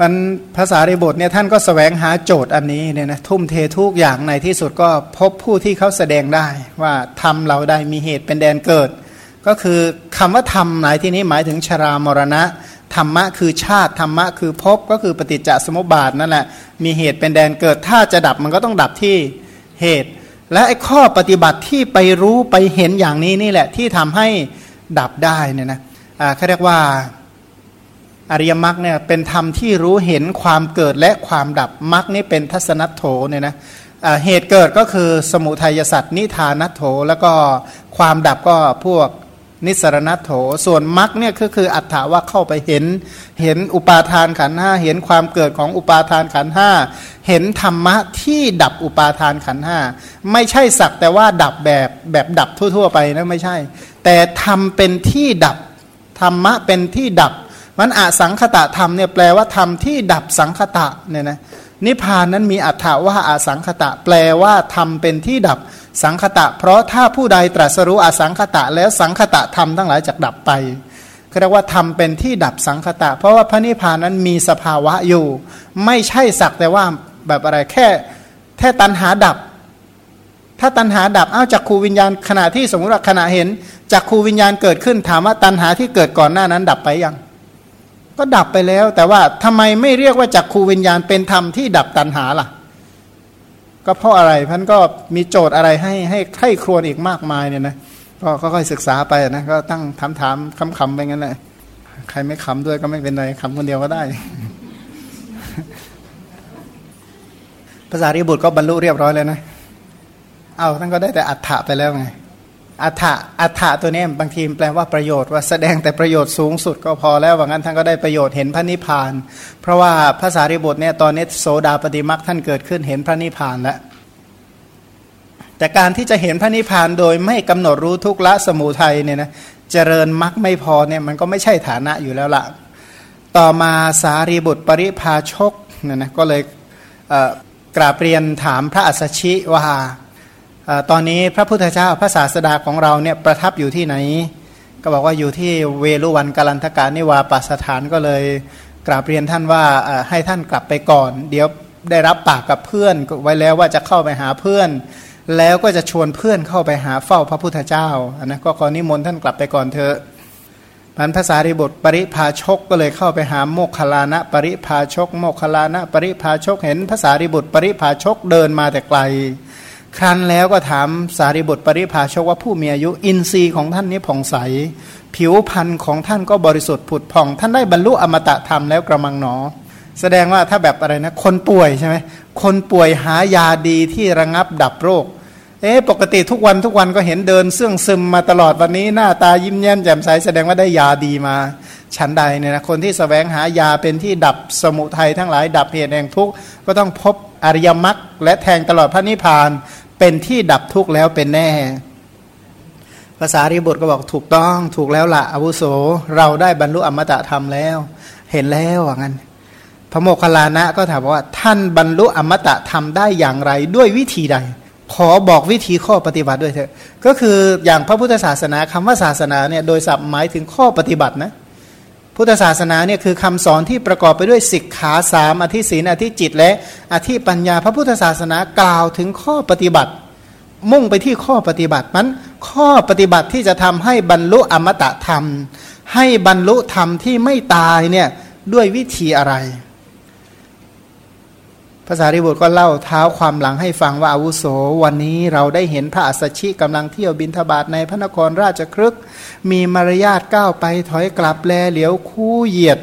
มันภาษาริบทเนี่ยท่านก็สแสวงหาโจทย์อันนี้เนี่ยนะทุ่มเททุกอย่างในที่สุดก็พบผู้ที่เขาแสดงได้ว่าทำเราได้มีเหตุเป็นแดนเกิด ก็คือคำว่าธรรมในที่นี้หมายถึงชรามรณะธรรมะคือชาติธรรมะคือภพก็คือปฏิจจสมุปบาทนั่นแหละมีเหตุเป็นแดนเกิด ถ้าจะดับมันก็ต้องดับที่เหตุ และไอ้ข้อปฏิบัติที่ไปรู้ไปเห็นอย่างนี้นี่แหละที่ทำให้ดับได้เนี่ยนะอ่าเขาเรียกว่า อริยมรรคเนี่ยเป็นธรรมที่รู้เห็นความเกิดและความดับมรรคนี่เป็นทัศนัตโถเนี่ยนะเหตุเกิดก็คือสมุทัยสัตว์นิทานัตโถ แล้วก็ความดับก็พวกนิสรณัตโถ ส่วนมรรคเนี่ยก็คืออัตถาว่าเข้าไปเห็น เห็นอุปาทานขันห้าเห็นความเกิดของอุปาทานขันห้าเห็นธรรมะที่ดับอุปาทานขันห้าไม่ใช่สักแต่ว่าดับแบบแบบดับทั่ว ๆ ไปนะไม่ใช่ แต่ทำเป็นที่ดับธรรมะเป็นที่ดับ มันอสังคตะธรรมเนี่ยแปลว่าธรรมที่ดับสังคตะเนี่ยนะนิพพานนั้นมีอัฏฐาว่าอสังคตะ แปลว่าธรรมเป็นที่ดับสังคตะ เพราะถ้าผู้ใดตรัสรู้อสังคตะ แล้วสังคตะธรรมทั้งหลายจะดับไปเรียกว่าธรรมเป็นที่ดับสังคตะ เพราะว่าพระนิพพานนั้นมีสภาวะอยู่ ไม่ใช่สักแต่ว่าแบบอะไรแค่แค่ตัณหาดับ ถ้าตัณหาดับอ้าวจากครูวิญญาณขณะที่สมมติว่าขณะเห็นจากครูวิญญาณเกิดขึ้นถามว่าตัณหาที่เกิดก่อนหน้านั้นดับไปยัง ก็ดับไปแล้ว แต่ว่าทำไมไม่เรียกว่าจักขูวิญญาณเป็นธรรมที่ดับตัณหาล่ะ ก็เพราะอะไรพันก็มีโจทย์อะไรให้ให้ใคร่ครวญอีกมากมายเนี่ยนะก็ค่อยศึกษาไปนะก็ตั้งถามถามคำคำไปงั้นแหละใครไม่คำด้วยก็ไม่เป็นไรคำคนเดียวก็ได้ ภาษาริบุตรก็บรรลุเรียบร้อยแล้วนะ เอาท่านก็ได้แต่อัฏฐะไปแล้วไง อัฏฐะอัฏฐะตัวนี้บางทีแปลว่าประโยชน์ว่าแสดงแต่ประโยชน์สูงสุดก็พอแล้วว่างั้นท่านก็ได้ประโยชน์เห็นพระนิพพาน เพราะว่าภาษาริบุตรเนี่ยตอนนี้โสดาปฏิมักท่านเกิดขึ้นเห็นพระนิพพานแล้วแต่การที่จะเห็นพระนิพพานโดยไม่กำหนดรู้ทุกละสมุทัยเนี่ยนะเจริญมักไม่พอเนี่ยมันก็ไม่ใช่ฐานะอยู่แล้วละต่อมาสารีบุตรปริพาชกเนี่ยนะก็เลยกราบเรียนถามพระอัสสชิว่า ตอนนี้พระพุทธเจ้าพระศาสดาของเราเนี่ยประทับอยู่ที่ไหน ก็บอกว่าอยู่ที่เวลุวันกาลันทกานิวาปัสถานก็เลยกราบเรียนท่านว่าให้ท่านกลับไปก่อน เดี๋ยวได้รับปากกับเพื่อนไว้แล้วว่าจะเข้าไปหาเพื่อน แล้วก็จะชวนเพื่อนเข้าไปหาเฝ้าพระพุทธเจ้านะก็ขอนิมนต์ท่านกลับไปก่อนเถอะพันภาษาริบทปริพาชกก็เลยเข้าไปหาโมกขลานะปริพาชก โมกขลานะปริพาชกเห็นภาษาริบุตรปริพาชกเดินมาแต่ไกล ครั้นแล้วก็ถามสารีบุตรปริภาชกว่าผู้มีอายุอินทรีย์ของท่านนี้ผ่องใส ผิวพรรณของท่านก็บริสุทธิ์ผุดผ่อง ท่านได้บรรลุอมตะธรรมแล้วกระมังหนอ แสดงว่าถ้าแบบอะไรนะ คนป่วยใช่ไหมคนป่วยหายาดีที่ระงับดับโรค เอ๊ปกติทุกวันทุกวันก็เห็นเดินเสื่องซึมมาตลอดวันนี้หน้าตายิ้มแย้มแจ่มใสแสดงว่าได้ยาดีมาฉันใดเนี่ยนะคนที่สแสวงหายาเป็นที่ดับสมุทัยทั้งหลาย ดับเหตุแห่งทุกข์ก็ต้องพบ อริยมรรคและแทงตลอดพระนิพพานเป็นที่ดับทุกข์แล้วเป็นแน่ ภาษาริบุตรก็บอกถูกต้องถูกแล้วละอาวุโส เราได้บรรลุอมตะธรรมแล้ว เห็นแล้วว่างั้น พระโมคคัลลานะก็ถามว่า ท่านบรรลุอมตะธรรมได้อย่างไรด้วยวิธีใด ขอบอกวิธีข้อปฏิบัติด้วยเถอะ ก็คืออย่างพระพุทธศาสนาคำว่าศาสนาเนี่ยโดยสับหมายถึงข้อปฏิบัตินะ พุทธศาสนาเนี่ยคือคำสอนที่ประกอบไปด้วยสิกขาสามอธิศีนอธิจิต และอธิปัญญาพระพุทธศาสนากล่าวถึงข้อปฏิบัติ มุ่งไปที่ข้อปฏิบัติมันข้อปฏิบัติที่จะทำให้บรรลุอมตะธรรม ให้บรรลุธรรมที่ไม่ตายเนี่ยด้วยวิธีอะไร ภาษาริบุตรก็เล่าเท้าความหลังให้ฟังว่าอาวุโส วันนี้เราได้เห็นพระอัสชิกำลังเที่ยวบินทบาทในพระนครราชครึก มีมารยาทก้าวไปถอยกลับแลเหลียวคู่เหยียด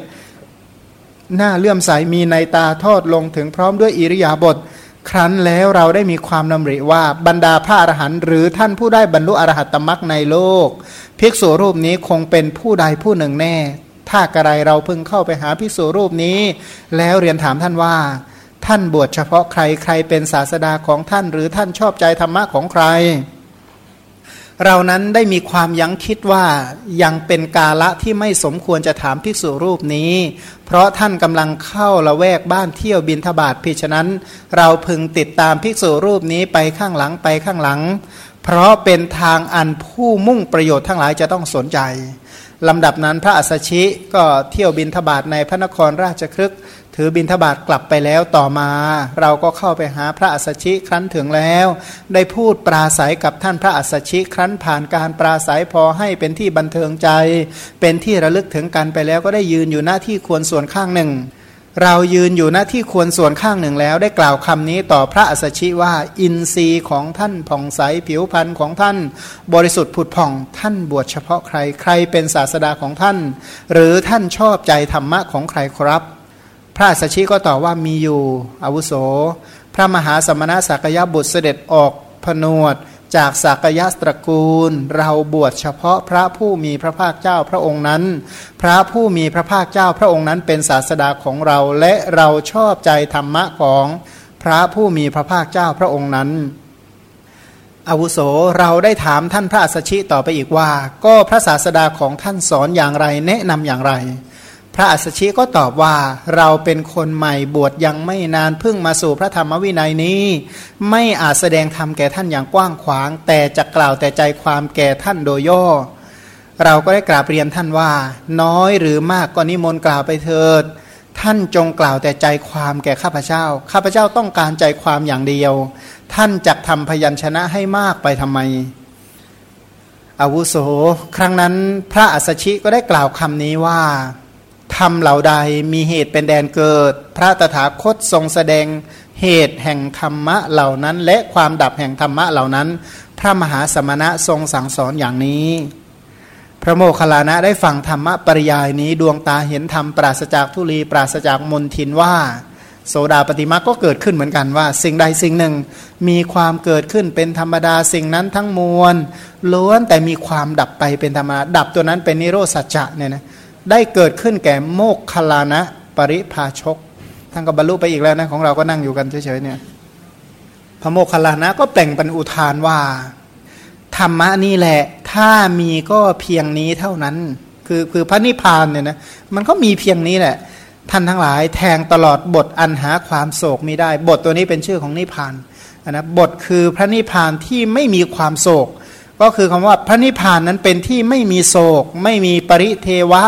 หน้าเลื่อมใสมีในตาทอดลงถึงพร้อมด้วยอิริยาบถครั้นแล้วเราได้มีความนำริว่าบรรดาพระอรหันต์หรือท่านผู้ได้บรรลุอรหัตตมรักในโลก ภิกษุรูปนี้คงเป็นผู้ใดผู้หนึ่งแน่ ถ้ากระไรเราเพึงเข้าไปหาภิกษุรูปนี้ แล้วเรียนถามท่านว่า ท่านบวชเฉพาะใครใครเป็นศาสดาของท่าน หรือท่านชอบใจธรรมะของใคร เรานั้นได้มีความยั้งคิดว่ายังเป็นกาละที่ไม่สมควรจะถามภิกษุรูปนี้ เพราะท่านกำลังเข้าละแวกบ้านเที่ยวบินทบาทพิฉะนั้น เราพึงติดตามภิกษุรูปนี้ไปข้างหลังไปข้างหลัง เพราะเป็นทางอันผู้มุ่งประโยชน์ทั้งหลายจะต้องสนใจลำดับนั้นพระอัสสชิก็เที่ยวบินทบาทในพระนครราชครึก ถือบินทบาทกลับไปแล้วต่อมา เราก็เข้าไปหาพระอัสสชิครั้นถึงแล้ว ได้พูดปราศัยกับท่านพระอัสสชิครั้นผ่านการปราศัยพอให้เป็นที่บันเทิงใจ เป็นที่ระลึกถึงกันไปแล้วก็ได้ยืนอยู่หน้าที่ควรส่วนข้างหนึ่ง เรายืนอยู่หน้าที่ควรส่วนข้างหนึ่งแล้ว ได้กล่าวคำนี้ต่อพระอัสชิว่าอินทรีย์ของท่านผ่องใสผิวพรรณของท่าน บริสุทธิ์ผุดผ่องท่านบวชเฉพาะใครใครเป็นศาสดาของท่าน หรือท่านชอบใจธรรมะของใครครับ พระอัสชิก็ตอบว่ามีอยู่อาวุโส พระมหาสมณะสักยะบุตรเสด็จออกผนวดจากสักยะตระกูล เราบวชเฉพาะพระผู้มีพระภาคเจ้าพระองค์นั้น พระผู้มีพระภาคเจ้าพระองค์นั้นเป็นศาสดาของเราและเราชอบใจธรรมะของพระผู้มีพระภาคเจ้าพระองค์นั้นอาวุโสเราได้ถามท่านพระสัชชิต่อไปอีกว่า ก็พระศาสดาของท่านสอนอย่างไรแนะนำอย่างไร พระอัสชิก็ตอบว่าเราเป็นคนใหม่บวชยังไม่นานเพิ่งมาสู่พระธรรมวินัยนี้ ไม่อาจแสดงธรรมแก่ท่านอย่างกว้างขวาง แต่จะกล่าวแต่ใจความแก่ท่านโดยย่อ เราก็ได้กราบเรียนท่านว่า น้อยหรือมากก็นิมนต์กล่าวไปเถิด ท่านจงกล่าวแต่ใจความแก่ข้าพเจ้า ข้าพเจ้าต้องการใจความอย่างเดียว ท่านจะทำพยัญชนะให้มากไปทำไมอาวุโส ครั้งนั้นพระอัสชิก็ได้กล่าวคำนี้ว่า ธรรมเหล่าใดมีเหตุเป็นแดนเกิด พระตถาคตทรงแสดงเหตุแห่งธรรมะเหล่านั้น และความดับแห่งธรรมะเหล่านั้น พระมหาสมณะทรงสั่งสอนอย่างนี้ พระโมคคัลลานะได้ฟังธรรมะปริยายนี้ดวงตาเห็นธรรมปราศจากทุลีปราศจากมนทินว่า โสดาปฏิมาก็เกิดขึ้นเหมือนกันว่า สิ่งใดสิ่งหนึ่ง มีความเกิดขึ้นเป็นธรรมดาสิ่งนั้นทั้งมวลล้วนแต่มีความดับไปเป็นธรรมดาดับตัวนั้นเป็นนิโรสัจจะเนี่ยนะ ได้เกิดขึ้นแก่โมกขลานะปริภาชกท่านก็บรรลุไปอีกแล้วนะของเราก็นั่งอยู่กันเฉยๆเนี่ยพระโมคคัลลานะก็แปลงเป็นอุทานว่า ธรรมะนี่แหละ ถ้ามีก็เพียงนี้เท่านั้น คือคือพระนิพพานเนี่ยนะมันก็มีเพียงนี้แหละ ท่านทั้งหลายแทงตลอดบทอันหาความโศกมีได้ บทตัวนี้เป็นชื่อของนิพพานนะบทคือพระนิพพานที่ไม่มีความโศก ก็คือคำว่าพระนิพพานนั้นเป็นที่ไม่มีโศก ไม่มีปริเทวะ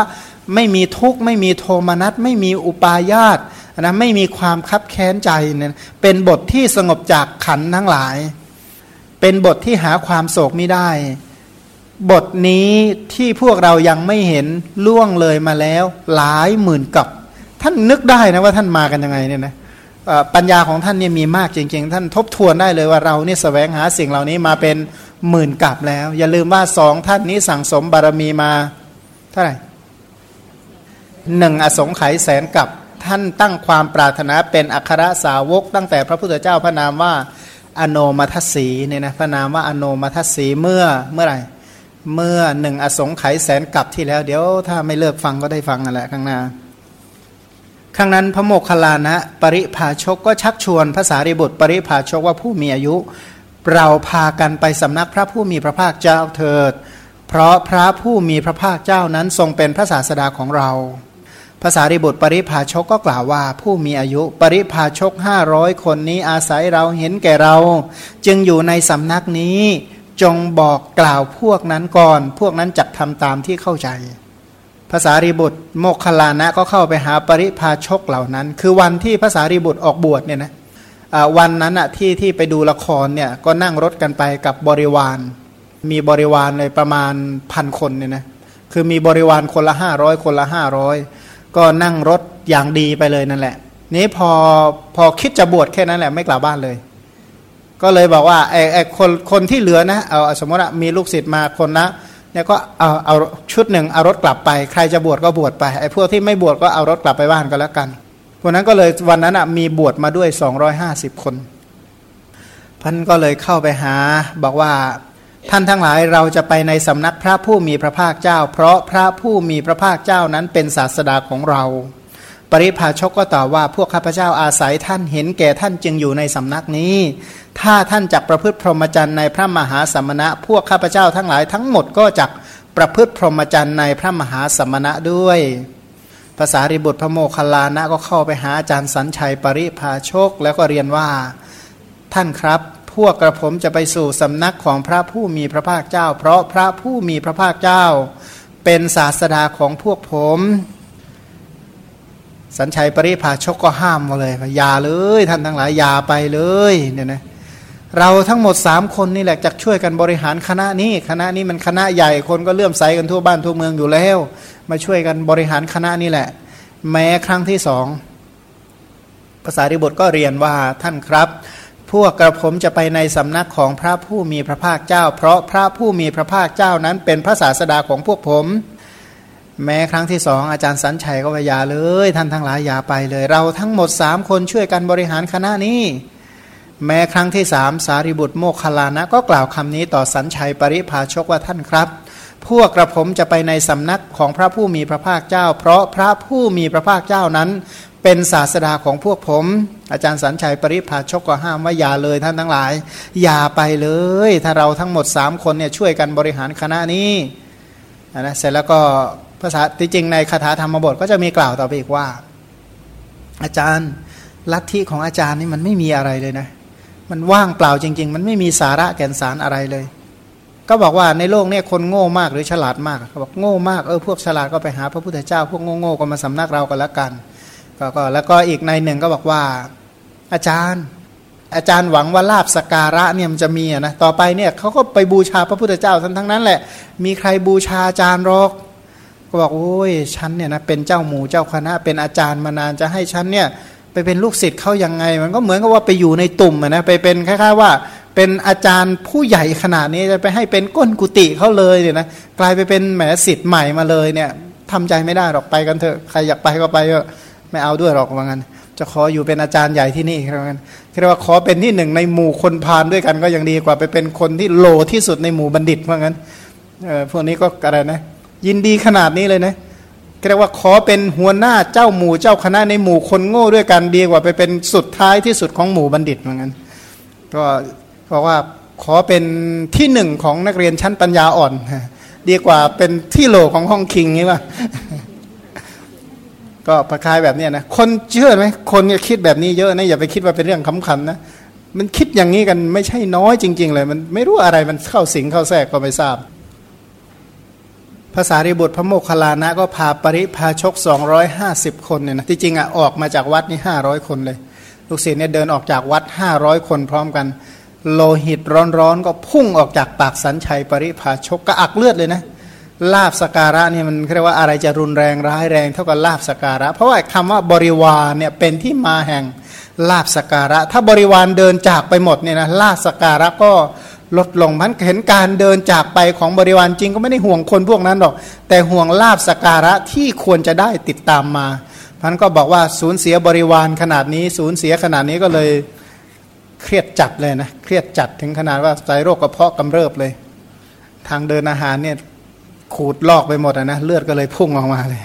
ไม่มีทุกข์ไม่มีโทมนัสไม่มีอุปาญาตนะไม่มีความคับแค้นใจเนี่ยเป็นบทที่สงบจากขันทั้งหลาย เป็นบทที่หาความโศกไม่ได้ บทนี้ที่พวกเรายังไม่เห็นล่วงเลยมาแล้ว หลายหมื่นกับ ท่านนึกได้นะว่าท่านมากันยังไงเนี่ยนะปัญญาของท่านเนี่ยมีมากจริง ๆ ท่านทบทวนได้เลยว่าเราเนี่ยสแสวงหาสิ่งเหล่านี้มาเป็น หมื่นกับแล้ว อย่าลืมว่าสองท่านนี้สั่งสมบารมีมาเท่าไหร่หนึ่งอสงไขยแสนกับท่านตั้งความปรารถนาเป็นอัครสาวก ตั้งแต่พระพุทธเจ้าพระนามว่าอโนมัทสีเนี่ยนะพระนามว่าอโนมัทสีเมื่อเมื่อไหร่เมื่อหนึ่งอสงไขยแสนกับที่แล้ว เดี๋ยวถ้าไม่เลิกฟังก็ได้ฟังนั่นแหละข้างหน้าครั้งนั้นพระโมคคัลลานะ ปริภาชกก็ชักชวนภาษาริบุตร ปริภาชกว่าผู้มีอายุ เราพากันไปสำนักพระผู้มีพระภาคเจ้าเถิด เพราะพระผู้มีพระภาคเจ้านั้นทรงเป็นพระศาสดาของเราภาษาริบุตรปริภาชกก็กล่าวว่า ผู้มีอายุปริภาชกห้าร้อยคนนี้อาศัยเราเห็นแก่เรา จึงอยู่ในสำนักนี้จงบอกกล่าวพวกนั้นก่อน พวกนั้นจักทำตามที่เข้าใจภาษาริบุตรโมคคลานะก็เข้าไปหาปริภาชกเหล่านั้น คือวันที่ภาษาริบุตรออกบวชเนี่ยนะ วันนั้นอะที่ที่ไปดูละครเนี่ยก็นั่งรถกันไปกับบริวาร มีบริวารเลยประมาณพันคนเนี่ยนะคือมีบริวารคนละห้าร้อยคนละห้าร้อยก็นั่งรถอย่างดีไปเลยนั่นแหละ นี้พอพอคิดจะบวชแค่นั้นแหละไม่กลับบ้านเลย ก็เลยบอกว่าไอ้ไอ้คนคนที่เหลือนะเอาสมมติมีลูกศิษย์มาคนละเนี่ยก็เอาเอาชุดหนึ่งเอารถกลับไป ใครจะบวชก็บวชไปไอ้พวกที่ไม่บวชก็เอารถกลับไปบ้านก็แล้วกัน พวกนั้นก็เลยวันนั้นมีบวชมาด้วย 250 คนพันก็เลยเข้าไปหาบอกว่าท่านทั้งหลายเราจะไปในสำนักพระผู้มีพระภาคเจ้า เพราะพระผู้มีพระภาคเจ้านั้นเป็นศาสดาของเรา ปริพาชกก็ตอบว่าพวกข้าพเจ้าอาศัยท่านเห็นแก่ท่านจึงอยู่ในสำนักนี้ ถ้าท่านจักประพฤติพรหมจรรย์ในพระมหาสมณะ พวกข้าพเจ้าทั้งหลายทั้งหมดก็จักประพฤติพรหมจรรย์ในพระมหาสมณะด้วย ภาษาริบุตรพระโมคคัลลานะก็เข้าไปหาอาจารย์สัญชัยปริพาชกแล้วก็เรียนว่าท่านครับ พวกกระผมจะไปสู่สำนักของพระผู้มีพระภาคเจ้า เพราะพระผู้มีพระภาคเจ้า เป็นศาสดาของพวกผม สัญชัยปริภาชกก็ห้ามมาเลยอย่าเลย ท่านทั้งหลายอย่าไปเลยเนี่ยนะ เราทั้งหมดสามคนนี่แหละจะช่วยกันบริหารคณะนี้คณะนี้มันคณะใหญ่คนก็เลื่อมใสกันทั่วบ้านทั่วเมืองอยู่แล้ว มาช่วยกันบริหารคณะนี่แหละ แม้ครั้งที่สองภาษาริบทก็เรียนว่าท่านครับ พวกกระผมจะไปในสำนักของพระผู้มีพระภาคเจ้า เพราะพระผู้มีพระภาคเจ้านั้นเป็นพระศาสดาของพวกผม แม้ครั้งที่สองอาจารย์สัญชัยก็ว่าอย่าเลย ท่านทั้งหลายอย่าไปเลย เราทั้งหมดสามคนช่วยกันบริหารคณะนี้ แม้ครั้งที่สามสารีบุตรโมคคลานะ ก็กล่าวคำนี้ต่อสัญชัยปริภาชกว่าท่านครับ พวกกระผมจะไปในสำนักของพระผู้มีพระภาคเจ้า เพราะพระผู้มีพระภาคเจ้านั้น เป็นศาสดาของพวกผม อาจารย์สัญชัยปริภาชกก็ห้ามว่าอย่าเลยท่านทั้งหลาย อย่าไปเลย ถ้าเราทั้งหมดสามคนเนี่ยช่วยกันบริหารคณะนี้นะเสร็จแล้วก็ภาษาจริงในคาถาธรรมบทก็จะมีกล่าวต่อไปอีกว่า อาจารย์ลัทธิของอาจารย์นี่มันไม่มีอะไรเลยนะ มันว่างเปล่าจริง ๆ มันไม่มีสาระแก่นสารอะไรเลย ก็บอกว่าในโลกนี้คนโง่มากหรือฉลาดมากเขาบอกโง่มากเออพวกฉลาดก็ไปหาพระพุทธเจ้า พวกโง่ๆก็มาสำนักเรากันละกันก็ก็แล้วก็อีกในหนึ่งก็บอกว่า อาจารย์ อาจารย์หวังว่าลาบสการะเนี่ยมันจะมีนะต่อไปเนี่ยเขาก็ไปบูชาพระพุทธเจ้าทั้งทั้งนั้นแหละ มีใครบูชาอาจารย์หรอกก็บอกโอ้ยฉันเนี่ยนะเป็นเจ้าหมูเจ้าคณะเป็นอาจารย์มานานจะให้ฉันเนี่ย ไปเป็นลูกศิษย์เขายังไง มันก็เหมือนกับว่าไปอยู่ในตุ่มนะไปเป็นคล้ายๆว่า เป็นอาจารย์ผู้ใหญ่ขนาดนี้จะไปให้เป็นก้นกุฏิเขาเลยเนี่ยนะกลายไปเป็นแหมศิษย์ใหม่มาเลยเนี่ยทำใจไม่ได้หรอกไปกันเถอะใครอยากไปก็ไปเถอะไม่เอาด้วยหรอกว่างั้นจะขออยู่เป็นอาจารย์ใหญ่ที่นี่ครับงั้นเรียกว่าขอเป็นที่หนึ่งในหมู่คนพานด้วยกันก็ยังดีกว่าไปเป็นคนที่โลที่สุดในหมู่บัณฑิตว่างั้นเออพวกนี้ก็อะไรนะ ยินดีขนาดนี้เลยนะเเรียกว่าขอเป็นหัวหน้าเจ้าหมู่เจ้าคณะในหมู่คนโง่ด้วยกันดีกว่าไปเป็นสุดท้ายที่สุดของหมู่บัณฑิตเหมือนกันก็บอกว่าขอเป็นที่หนึ่งของนักเรียนชั้นปัญญาอ่อนดีกว่าเป็นที่โหลของห้องคิงนี่ว่าก็ประคายแบบนี้นะคนเชื่อไหมคนคิดแบบนี้เยอะนะอย่าไปคิดว่าเป็นเรื่องขำขันนะมันคิดอย่างนี้กันไม่ใช่น้อยจริง ๆ เลย มันไม่รู้อะไรมันเข้าสิงเข้าแทรกก็ไม่ทราบ ภาษาริบุตรพระโมคคัลลานะก็พาปริพาชก 250 คนเนี่ยนะที่จริงอะออกมาจากวัดนี่500 คนเลย ลูกศิษย์เนี่ยเดินออกจากวัด 500 คนพร้อมกัน โลหิตร้อนๆ ก็พุ่งออกจากปากสันชัยปริพาชกก็อักเลือดเลยนะลาบสการะเนี่ยมันเรียกว่าอะไรจะรุนแรงร้ายแรงเท่ากับลาบสการะ เพราะว่าคำว่าบริวารเนี่ยเป็นที่มาแห่งลาบสการะ ถ้าบริวารเดินจากไปหมดเนี่ยนะลาบสการะก็ ลดลงมันเห็นการเดินจากไปของบริวารจริงก็ไม่ได้ห่วงคนพวกนั้นหรอก แต่ห่วงลาบสการะที่ควรจะได้ติดตามมาพันก็บอกว่าสูญเสียบริวารขนาดนี้ สูญเสียขนาดนี้ก็เลยเครียดจัดเลยนะเครียดจัดถึงขนาดว่าใจโรคกระเพาะกำเริบเลย ทางเดินอาหารเนี่ยขูดลอกไปหมดนะเลือดก็เลยพุ่งออกมาเลย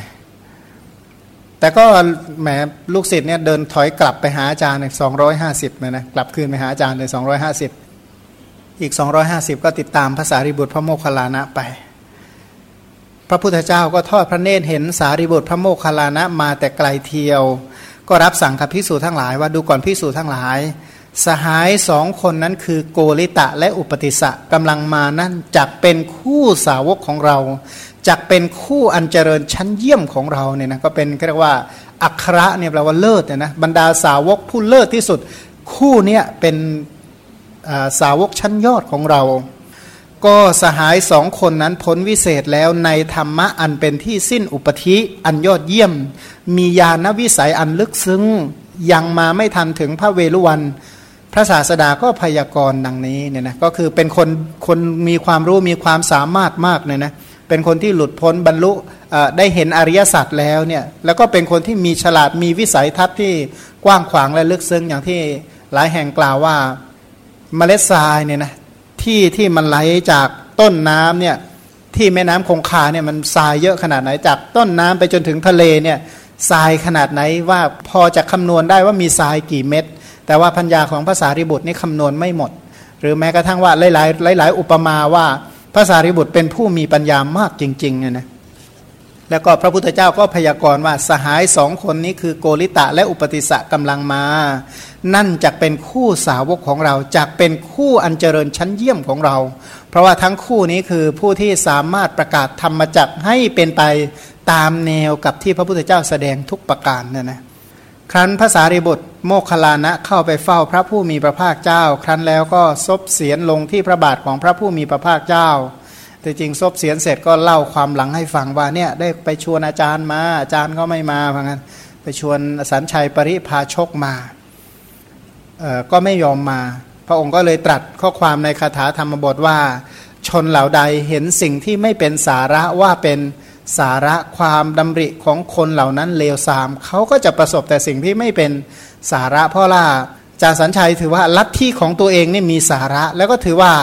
แต่ก็แหมลูกศิษย์เนี่ยเดินถอยกลับไปหาอาจารย์เนี่ยสองร้อยห้าสิบเลยนะกลับคืนไปหาอาจารย์เลยสองร้อยห้าสิบ อีก 250 ก็ติดตามภาษาริบุตรพระโมคคัลลานะไป พระพุทธเจ้าก็ทอดพระเนตรเห็นสารีบุตรพระโมคคัลลานะมาแต่ไกลเทียว ก็รับสั่งกับพิสูจทั้งหลายว่าดูก่อนพิสูจทั้งหลาย สหายสองคนนั้นคือโกริตะและอุปติสะกำลังมานั่นจักเป็นคู่สาวกของเราจักเป็นคู่อันเจริญชั้นเยี่ยมของเราเนี่ยนะก็เป็นเรียกว่าอัคระเนี่ยแปลว่าเลิศเนี่ยนะบรรดาสาวกผู้เลิศที่สุด คู่เนี้ยเป็น สาวกชั้นยอดของเรา ก็สหายสองคนนั้นพ้นวิเศษแล้วในธรรมะอันเป็นที่สิ้นอุปธิอันยอดเยี่ยม มีญาณวิสัยอันลึกซึ้งยังมาไม่ทันถึงพระเวรุวัน พระศาสดาก็พยากรณ์ดังนี้เนี่ยนะก็คือเป็นคนคนมีความรู้มีความสามารถมากเนี่ยนะเป็นคนที่หลุดพ้นบรรลุได้เห็นอริยสัจแล้วเนี่ยแล้วก็เป็นคนที่มีฉลาดมีวิสัยทัศน์ที่กว้างขวางและลึกซึ้งอย่างที่หลายแห่งกล่าวว่า เมล็ดทรายเนี่ยนะที่ที่มันไหลจากต้นน้ำเนี่ยที่แม่น้ำคงคาเนี่ยมันทรายเยอะขนาดไหนจากต้นน้ำไปจนถึงทะเลเนี่ยทรายขนาดไหนว่าพอจะคำนวณได้ว่ามีทรายกี่เม็ด แต่ว่าพัญญาของภาษาริบุตรนี่คำนวณไม่หมด หรือแม้กระทั่งว่าหลายๆหลาย ๆ อุปมาว่าภาษาริบุตรเป็นผู้มีปัญญามากจริงๆเนี่ยนะ แล้วก็พระพุทธเจ้าก็พยากรณ์ว่าสหายสองคนนี้คือโกริตะและอุปติสะกำลังมา นั่นจะเป็นคู่สาวกของเราจะเป็นคู่อันเจริญชั้นเยี่ยมของเรา เพราะว่าทั้งคู่นี้คือผู้ที่สามารถประกาศธรรมจักให้เป็นไปตามแนวกับที่พระพุทธเจ้าแสดงทุกประการเนี่ยนะครั้นภาษาริบุตรโมคลานะเข้าไปเฝ้าพระผู้มีพระภาคเจ้า ครั้นแล้วก็ซบเสียนลงที่พระบาทของพระผู้มีพระภาคเจ้า แต่จริงซบเสียนเสร็จก็เล่าความหลังให้ฟังว่าเนี่ยได้ไปชวนอาจารย์มา อาจารย์ก็ไม่มาเพราะงั้นไปชวนสันชัยปริพาชกมาเออก็ไม่ยอมมา พระองค์ก็เลยตรัสข้อความในคาถาธรรมบทว่า ชนเหล่าใดเห็นสิ่งที่ไม่เป็นสาระว่าเป็นสาระความดำริของคนเหล่านั้นเลวทรามเขาก็จะประสบแต่สิ่งที่ไม่เป็นสาระเพราะล่า จาสัญชัยถือว่าลัทธิของตัวเองนี่มีสาระ แล้วก็ถือว่า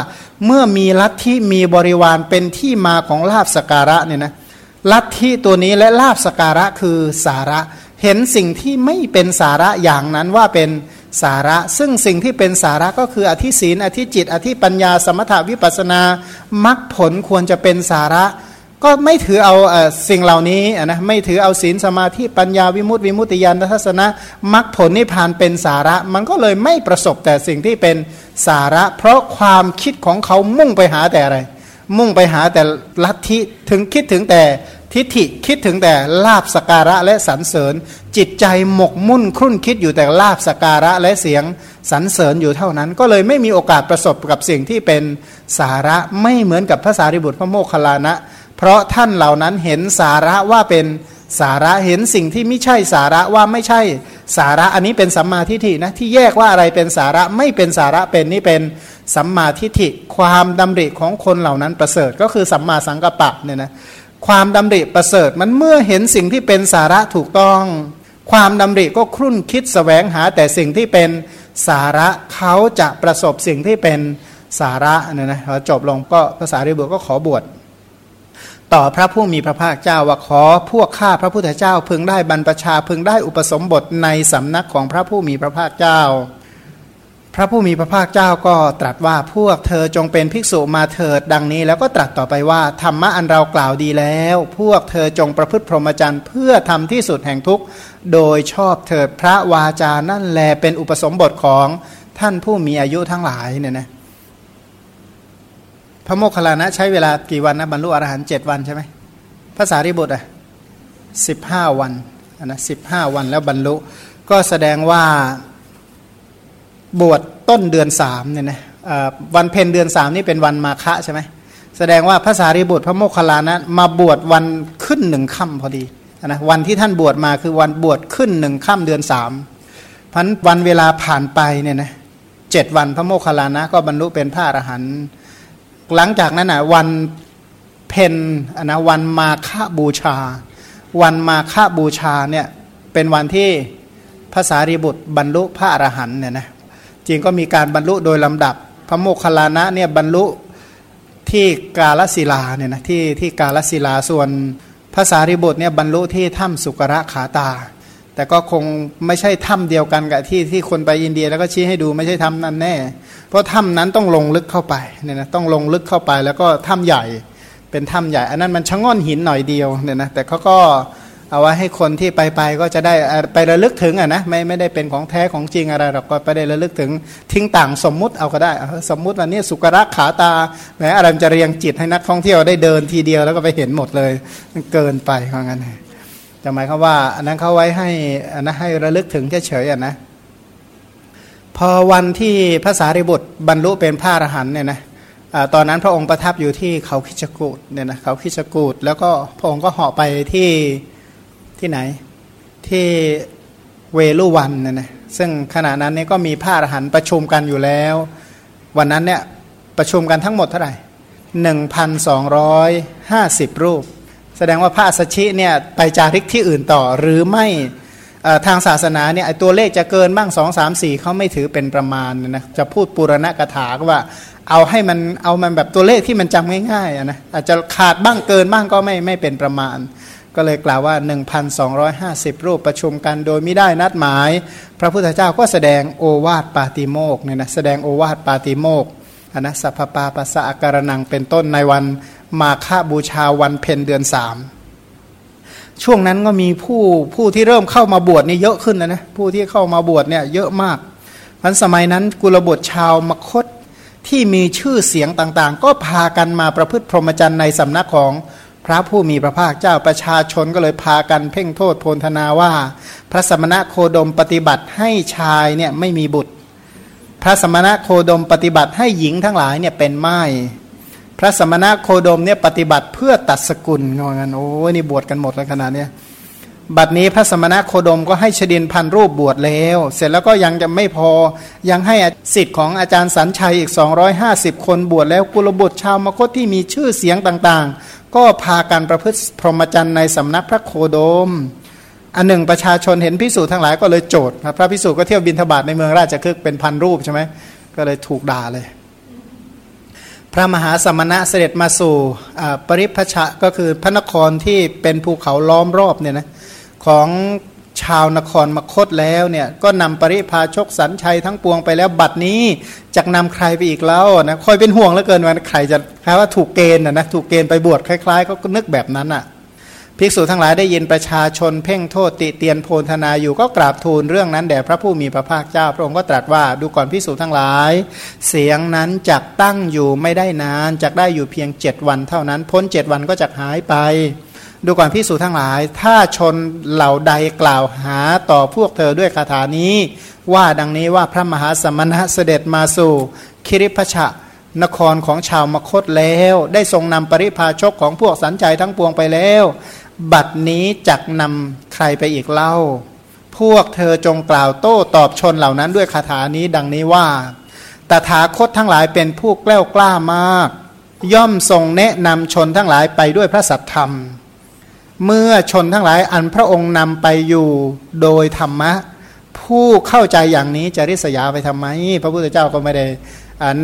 เมื่อมีลัทธิมีบริวารเป็นที่มาของลาบสการะเนี่ยนะลัทธิตัวนี้และลาบสการะคือสาระ เห็นสิ่งที่ไม่เป็นสาระอย่างนั้นว่าเป็นสาระ ซึ่งสิ่งที่เป็นสาระก็คืออธิศีนอธิจิต อธิปัญญา สมถาวิปัสนา มรรคผลควรจะเป็นสาระ ก็ไม่ถือเอาสิ่งเหล่านี้นะไม่ถือเอาศีลสมาธิปัญญาวิมุตติวิมุตติยานทัศนะมรรคผลนิพพานเป็นสาระ มันก็เลยไม่ประสบแต่สิ่งที่เป็นสาระ เพราะความคิดของเขามุ่งไปหาแต่อะไร มุ่งไปหาแต่ลัทธิถึงคิดถึงแต่ทิฏฐิคิดถึงแต่ลาบสการะและสรรเสริญ จิตใจหมกมุ่นครุ่นคิดอยู่แต่ลาบสการะและเสียงสรรเสริญอยู่เท่านั้น ก็เลยไม่มีโอกาสประสบกับสิ่งที่เป็นสาระไม่เหมือนกับพระสารีบุตรพระโมคคัลลานะ เพราะท่านเหล่านั้นเห็นสาระว่าเป็นสาระเห็นสิ่งที่ไม่ใช่สาระว่าไม่ใช่สาระอันนี้เป็นสัมมาทิฏฐินะที่แยกว่าอะไรเป็นสาระไม่เป็นสาระเป็นนี่เป็นสัมมาทิฏฐิความดำริของคนเหล่านั้นประเสริฐก็คือสัมมาสังกัปปะเนี่ยนะความดำริประเสริฐมันเมื่อเห็นสิ่งที่เป็นสาระถูกต้อง ความดำริก็ครุ่นคิดสแสวงหาแต่สิ่งที่เป็นสาระเขาจะประสบสิ่งที่เป็นสาระเนี่ยนะพอจบลงก็ภาษาริบุตรก็ขอบวช ต่อพระผู้มีพระภาคเจ้าว่าขอพวกข้าพระพุทธเจ้าพึงได้บรรพชาพึงได้อุปสมบทในสำนักของพระผู้มีพระภาคเจ้า พระผู้มีพระภาคเจ้าก็ตรัสว่าพวกเธอจงเป็นภิกษุมาเถิดดังนี้ แล้วก็ตรัสต่อไปว่าธรรมะอันเรากล่าวดีแล้ว พวกเธอจงประพฤติพรหมจรรย์เพื่อทำที่สุดแห่งทุกข์โดยชอบเถิดพระวาจานั่นแลเป็นอุปสมบทของท่านผู้มีอายุทั้งหลายเนี่ยนะ พระโมคคัลลานะใช้เวลากี่วันนะบรรลุอรหันต์เจ็ดวันใช่ไหมภาษาริบุตรอะสิบห้าวันนะสิบห้าวันแล้วบรรลุ ก็แสดงว่าบวชต้นเดือนสามเนี่ยนะวันเพ็ญเดือนสามนี่เป็นวันมาฆะใช่ไหมแสดงว่าภาษาริบุตรพระโมคคัลลานะมาบวชวันขึ้นหนึ่งค่ำพอดีนะวันที่ท่านบวชมาคือวันบวชขึ้นหนึ่งค่ำเดือนสามพันวันเวลาผ่านไปเนี่ยนะเจ็ดวันพระโมคคัลลานะก็บรรลุเป็นพระอรหันต์ หลังจากนั้นนะวันเพนนะวันมาฆบูชา วันมาฆบูชาเนี่ยเป็นวันที่ภาษารีบุตรบรรลุพระอรหันต์เนี่ยนะจริงก็มีการบรรลุโดยลำดับ พระโมคคัลลานะเนี่ยบรรลุที่กาลศิลาเนี่ยนะที่ที่กาลศิลาส่วนภาษาริบุตรเนี่ยบรรลุที่ถ้ำสุกระขาตา แต่ก็คงไม่ใช่ถ้ำเดียวกันกับที่ที่คนไปอินเดียแล้วก็ชี้ให้ดูไม่ใช่ถ้ำนั้นแน่ เพราะถ้ำนั้นต้องลงลึกเข้าไปเนี่ยนะต้องลงลึกเข้าไปแล้วก็ถ้ำใหญ่เป็นถ้ำใหญ่ อันนั้นมันชะง่อนหินหน่อยเดียวเนี่ยนะแต่เขาก็เอาไว้ให้คนที่ไปไปก็จะได้ไประลึกถึงอะนะไม่ไม่ได้เป็นของแท้ของจริงอะไรหรอกก็ไปได้ระลึกถึงทิ้งต่างสมมุติเอาก็ได้สมมุติวันนี้สุกรักขาตาแม้อะไรจะเรียงจิตให้นักท่องเที่ยวได้เดินทีเดียวแล้วก็ไปเห็นหมดเลยมันเกินไปเพราะงั้น จะหมายความว่า อันนั้นเขาไว้ให้อันนั้นให้ระลึกถึงเฉยๆอะนะพอวันที่พระสารีบุตรบรรลุเป็นพระอรหันต์เนี่ยนะตอนนั้นพระองค์ประทับอยู่ที่เขาคิจกูดเนี่ยนะเขาคิจกูดแล้วก็พระองค์ก็เหาะไปที่ที่ไหนที่เวลุวันเนี่ยนะซึ่งขณะนั้นเนี่ยก็มีพระอรหันต์ประชุมกันอยู่แล้ว วันนั้นเนี่ยประชุมกันทั้งหมดเท่าไหร่หนึ่งพันสองร้อยห้าสิบรูป แสดงว่าพระสัชชิเนี่ยไปจาริกที่อื่นต่อหรือไม่ทางศาสนาเนี่ยตัวเลขจะเกินบ้างสองสามสี่เขาไม่ถือเป็นประมาณนะจะพูดปุรณะกถาว่า เอาให้มันเอามันแบบตัวเลขที่มันจำง่ายๆนะอาจจะขาดบ้างเกินบ้างก็ไม่ไม่เป็นประมาณ ก็เลยกล่าวว่า 1,250 รูปประชุมกันโดยไม่ได้นัดหมาย พระพุทธเจ้าก็แสดงโอวาทปาติโมกเนี่ยนะแสดงโอวาทปาติโมกอนะสัพพปาปัสสะการนังเป็นต้นในวัน มาฆบูชาวันเพ็ญเดือนสามช่วงนั้นก็มีผู้ผู้ที่เริ่มเข้ามาบวชนี่เยอะขึ้นแล้วนะผู้ที่เข้ามาบวชเนี่ยเยอะมากพันสมัยนั้นกุลบุตรชาวมคตที่มีชื่อเสียงต่างๆ ก็พากันมาประพฤติพรหมจรรย์ในสำนักของพระผู้มีพระภาคเจ้าประชาชนก็เลยพากันเพ่งโทษโพลธนาว่า พระสมณะโคดมปฏิบัติให้ชายเนี่ยไม่มีบุตร พระสมณะโคดมปฏิบัติให้หญิงทั้งหลายเนี่ยเป็นไม้ พระสมณะโคดมเนี่ยปฏิบัติเพื่อตัดสกุลงอกันโอ้นี่บวชกันหมดแล้วขนาดเนี้ยบัดนี้พระสมณะโคดมก็ให้ชดินพันรูปบวชแล้ว เสร็จแล้วก็ยังจะไม่พอยังให้สิทธิ์ของอาจารย์สัญชัยอีก 250 คนบวชแล้วกุลบุตรชาวมคตที่มีชื่อเสียงต่างๆ ก็พากันประพฤติพรหมจรรย์ในสำนักพระโคดม อันหนึ่งประชาชนเห็นพิสูจน์ทั้งหลายก็เลยโจทย์พระพิสูจน์ก็เที่ยวบินทบาทในเมืองราชคฤห์เป็นพันรูปใช่ไหมก็เลยถูกด่าเลย พระมหาสมณะเสด็จมาสู่ปริพชะก็คือพระนครที่เป็นภูเขาล้อมรอบเนี่ยนะของชาวนครมคตแล้วเนี่ยก็นำปริพาชกสันชัยทั้งปวงไปแล้วบัดนี้จะนำใครไปอีกแล้วนะคอยเป็นห่วงเหลือเกินว่าใครจะแค่ว่าถูกเกณฑ์นะนะถูกเกณฑ์ไปบวชคล้ายๆ ก็นึกแบบนั้นอะ ภิกษุทั้งหลายได้ยินประชาชนเพ่งโทษติเตียนโพลธนาอยู่ก็กราบทูลเรื่องนั้นแด่พระผู้มีพระภาคเจ้า พระองค์ก็ตรัสว่าดูก่อนภิกษุทั้งหลาย เสียงนั้นจักตั้งอยู่ไม่ได้นานจักได้อยู่เพียงเจ็ดวันเท่านั้น พ้นเจ็ดวันก็จะหายไป ดูก่อนพิสูจทั้งหลาย ถ้าชนเหล่าใดกล่าวหาต่อพวกเธอด้วยคาถานี้ ว่าดังนี้ว่าพระมหาสมณะเสด็จมาสู่คิริพชะนครของชาวมคตแล้ว ได้ทรงนำปริพาชกของพวกสันใจทั้งปวงไปแล้ว บัดนี้จักนำใครไปอีกเล่า พวกเธอจงกล่าวโต้ตอบชนเหล่านั้นด้วยคาถานี้ดังนี้ว่า ตถาคตทั้งหลายเป็นผู้กล้ากล้ามาก ย่อมทรงแนะนำชนทั้งหลายไปด้วยพระสัทธรรม เมื่อชนทั้งหลายอันพระองค์นำไปอยู่โดยธรรมะ ผู้เข้าใจอย่างนี้จะริษยาไปทำไม พระพุทธเจ้าก็ไม่ได้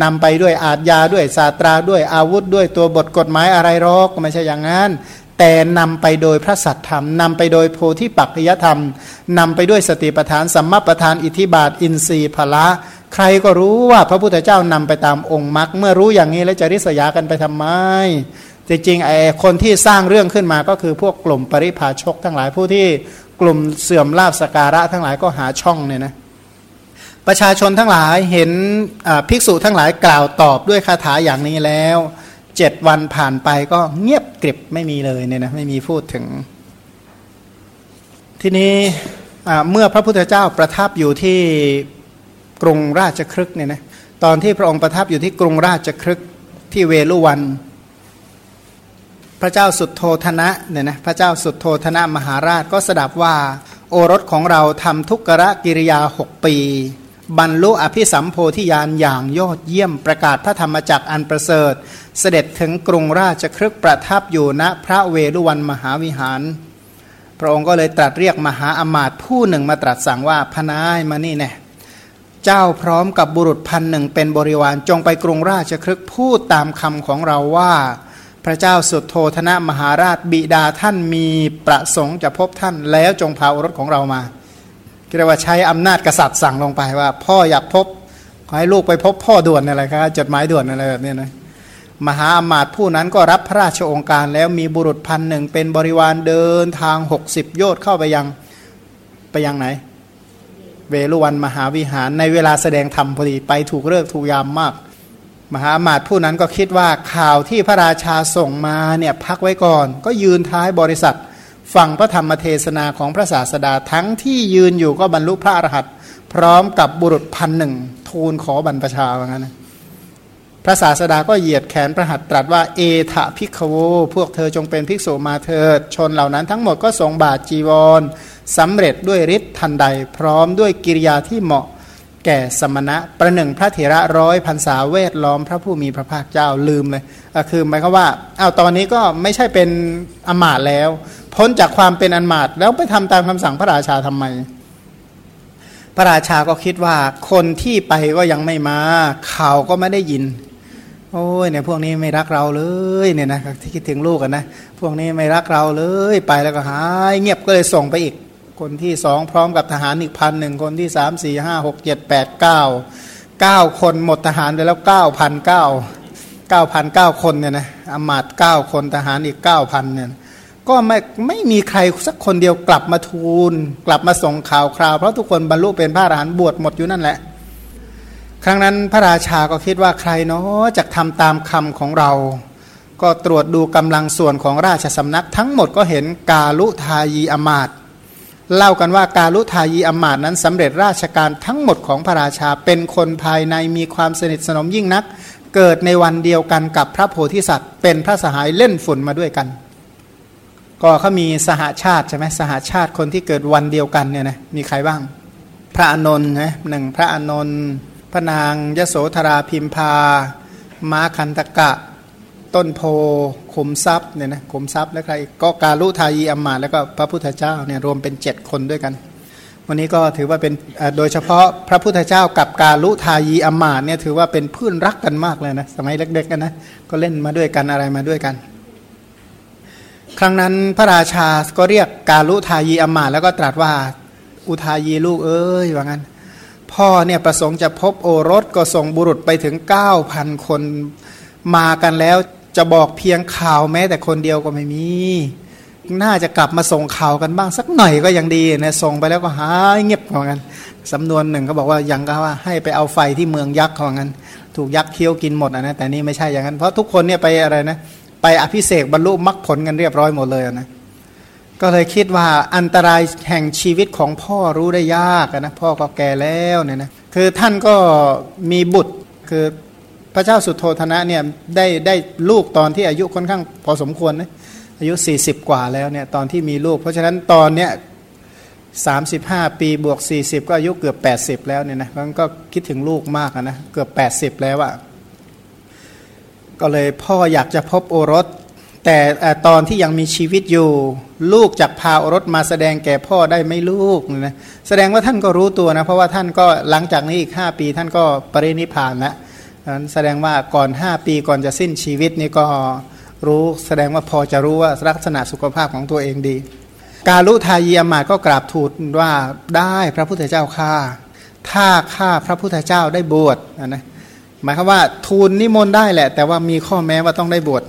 นำไปด้วยอาทยาด้วยศาสตราด้วยอาวุธด้วยตัวบทกฎหมายอะไรหรอกไม่ใช่อย่างนั้น แต่นำไปโดยพระสัตธรรมนำไปโดยโพธิปักจยธรรมนำไปด้วยสติปทานสัมมาปทานอิทิบาท อินทรีย์พละ ใครก็รู้ว่าพระพุทธเจ้านำไปตามองค์มรรคเมื่อรู้อย่างนี้แล้วจะริษยากันไปทำไมจริงๆไอ้คนที่สร้างเรื่องขึ้นมาก็คือพวกกลุ่มปริพาชกทั้งหลายผู้ที่กลุ่มเสื่อมลาบสการะทั้งหลายก็หาช่องเนี่ยนะประชาชนทั้งหลายเห็นภิกษุทั้งหลายกล่าวตอบด้วยคาถาอย่างนี้แล้ว เจ็ดวันผ่านไปก็เงียบกริบไม่มีเลยเนี่ยนะไม่มีพูดถึง ทีนี้เมื่อพระพุทธเจ้าประทับอยู่ที่กรุงราชครึกเนี่ยนะตอนที่พระองค์ประทับอยู่ที่กรุงราชครึกที่เวลุวัน พระเจ้าสุดโทธนะเนี่ยนะพระเจ้าสุดโทธนะมหาราชก็สดับว่าโอรสของเราทำทุกรกิริยาหกปี บรรลุอภิสัมโพธิญาณอย่างยอดเยี่ยมประกาศพระธรรมจักรอันประเสริฐ เสด็จถึงกรุงราชครึกประทับอยู่ณพระเวรุวันมหาวิหาร พระองค์ก็เลยตรัสเรียกมหาอมาตย์ผู้หนึ่งมาตรัสสั่งว่าพนายมานี่แน่เจ้าพร้อมกับบุรุษพันหนึ่งเป็นบริวารจงไปกรุงราชครึกพูดตามคำของเราว่า พระเจ้าสุดโทธนะมหาราชบิดาท่านมีประสงค์จะพบท่านแล้วจงพาอรถของเรามาเรียกว่าใช้อำนาจกษัตริย์สั่งลงไปว่า พ่ออยากพบขอให้ลูกไปพบพ่อด่วนอะไรครับจดหมายด่วนอะไรแบบนี้นะ มหาอมาตย์ผู้นั้นก็รับพระราชองค์การแล้วมีบุรุษพันหนึ่งเป็นบริวารเดินทางหกสิบโยชน์เข้าไปยังไปยังไหน เวลุวันมหาวิหารในเวลาแสดงธรรมพอดีไปถูกเลิกถูกยามมาก มหาอมาตย์ผู้นั้นก็คิดว่าข่าวที่พระราชาส่งมาเนี่ยพักไว้ก่อน ก็ยืนท้ายบริษัทฟังพระธรรมเทศนาของพระศาสดาทั้งที่ยืนอยู่ก็บรรลุพระอรหันต์พร้อมกับบุรุษพันหนึ่งทูลขอบรรพชาว่างั้นพ ระศาสดาก็เหยียดแขนประหัตตรัสว่าเอทะพิกโว พวกเธอจงเป็นภิกษุมาเถิด ชนเหล่านั้นทั้งหมดก็ทรงบาทจีวรสำเร็จด้วยฤทธิ์ทันใด พร้อมด้วยกิริยาที่เหมาะแก่สมณะประหนึ่งพระเถระร้อยพันษาเวทล้อมพระผู้มีพระภาคเจ้าลืมเลยคือหมายความว่าเอาตอนนี้ก็ไม่ใช่เป็นอมาตแล้ว พ้นจากความเป็นอนมาตแล้วไปทำตามคำสั่งพระราชาทำไม พระราชาก็คิดว่าคนที่ไปก็ยังไม่มาข่าวก็ไม่ได้ยิน โอ้ยเนี่ยพวกนี้ไม่รักเราเลยเนี่ยนะที่คิดถึงลูกกันนะพวกนี้ไม่รักเราเลยไปแล้วก็หายเงียบก็เลยส่งไปอีก คนที่สองพร้อมกับทหารอีกพันหนึ่งคนที่สามสี่ห้าหกเจ็ดแปดเก้าเก้าคนหมดทหารไปแล้วเก้าพันเก้าเก้าพันเก้าคนเนี่ยนะอมาตเก้าคนทหารอีกเก้าพันเนี่ยก็ไม่ไม่มีใครสักคนเดียวกลับมาทูล กลับมาส่งข่าวคราวเพราะทุกคนบรรลุเป็นพระอรหันต์บวชหมดอยู่นั่นแหละ ครั้งนั้นพระราชาก็คิดว่าใครเนาะจะทำตามคำของเรา ก็ตรวจดูกำลังส่วนของราชสำนักทั้งหมดก็เห็นกาลุทายีอมาตเล่ากันว่ากาลุทายีอมาตนั้นสำเร็จราชการทั้งหมดของพระราชาเป็นคนภายในมีความสนิทสนมยิ่งนัก เกิดในวันเดียวกันกับพระโพธิสัตว์ เป็นพระสหายเล่นฝุ่นมาด้วยกัน ก็เขามีสหาชาติใช่ไหมสหาชาติคนที่เกิดวันเดียวกันเนี่ยนะมีใครบ้าง พระอนนท์นะหนึ่งพระอนนท์ พระนางยโสธราพิมพา ม้าคันตกะ ต้นโพขุมทรัพย์เนี่ยนะขุมทรัพย์แล้วใครก็กาลุทายีอัมมาแล้วก็พระพุทธเจ้าเนี่ยรวมเป็นเจ็ดคนด้วยกัน วันนี้ก็ถือว่าเป็นโดยเฉพาะพระพุทธเจ้ากับกาลุทายีอัมมาเนี่ยถือว่าเป็นเพื่อนรักกันมากเลยนะสมัยเด็กๆกันนะก็เล่นมาด้วยกันอะไรมาด้วยกัน ครั้งนั้นพระราชาก็เรียกกาลุทายีอัมมาแล้วก็ตรัสว่าอุทายีลูกเอ้ยว่างั้น พ่อเนี่ยประสงค์จะพบโอรสก็ส่งบุรุษไปถึง 9,000 คนมากันแล้วจะบอกเพียงข่าวแม้แต่คนเดียวก็ไม่มี น่าจะกลับมาส่งข่าวกันบ้างสักหน่อยก็ยังดีนะส่งไปแล้วก็หายเงียบเหมือนกันสำนวนหนึ่งเขาบอกว่ายังก็ว่าให้ไปเอาไฟที่เมืองยักษ์เขางั้นถูกยักษ์เคี้ยวกินหมดนะแต่นี่ไม่ใช่อย่างนั้นเพราะทุกคนเนี่ยไปอะไรนะไปอภิเษกบรรลุมรรคผลกันเรียบร้อยหมดเลยนะ ก็เลยคิดว่าอันตรายแห่งชีวิตของพ่อรู้ได้ยากนะพ่อก็แก่แล้วเนี่ยนะคือท่านก็มีบุตรคือพระเจ้าสุโธธนะเนี่ยได้ได้ลูกตอนที่อายุค่อนข้างพอสมควรนะอายุ 40 กว่าแล้วเนี่ยตอนที่มีลูก เพราะฉะนั้นตอนเนี้ยสาปีบวก 40 ก็อายุเกือบ 80 แล้วเนี่ยนะมันก็คิดถึงลูกมากนะเกือบ 80 แล้วอะก็เลยพ่ออยากจะพบโอรส แต่ตอนที่ยังมีชีวิตอยู่ ลูกจากพาโอรสมาแสดงแก่พ่อได้ไม่ลูกนะแสดงว่าท่านก็รู้ตัวนะ เพราะว่าท่านก็หลังจากนี้อีก 5 ปีท่านก็ปรินิพานแล้วนั้นแสดงว่าก่อน 5 ปีก่อนจะสิ้นชีวิตนี่ก็รู้แสดงว่าพอจะรู้ว่าลักษณะสุขภาพของตัวเองดี กาลุทายีอมาตก็กราบทูลว่าได้พระพุทธเจ้าข้าถ้าข้าพระพุทธเจ้าได้บวชนะหมายความว่าทูลนิมนต์ได้แหละ แต่ว่ามีข้อแม้ว่าต้องได้บวช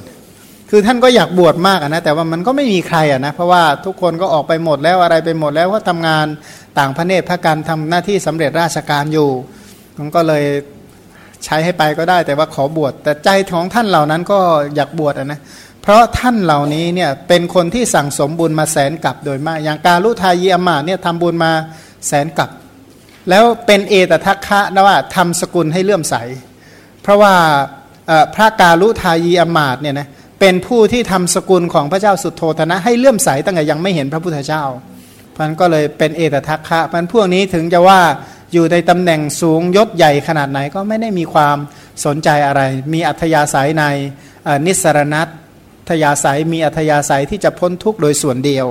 คือท่านก็อยากบวชมากนะแต่ว่ามันก็ไม่มีใครอะนะเพราะว่าทุกคนก็ออกไปหมดแล้วอะไรไปหมดแล้วก็ทำงานต่างพระเนตรพระการทำหน้าที่สำเร็จราชการอยู่มันก็เลยใช้ให้ไปก็ได้ แต่ว่าขอบวชแต่ใจของท่านเหล่านั้นก็อยากบวชนะเพราะท่านเหล่านี้เนี่ยเป็นคนที่สั่งสมบุญมาแสนกับโดยมาก อย่างการลุทายีอมาเนี่ยทำบุญมาแสนกับ แล้วเป็นเอตทัคคะนะว่าทำสกุลให้เลื่อมใส เพราะว่าพระกาลุทายีอมาตเนี่ยนะ เป็นผู้ที่ทำสกุลของพระเจ้าสุดโทธนะ ให้เลื่อมใสตั้งแต่ยังไม่เห็นพระพุทธเจ้าพันก็เลยเป็นเอตทัคคะพันพวกนี้ถึงจะว่าอยู่ในตำแหน่งสูงยศใหญ่ขนาดไหนก็ไม่ได้มีความสนใจอะไร มีอัธยาศัยในนิสรณัตทยาศัยมีอัธยาศัยที่จะพ้นทุกข์โดยส่วนเดียว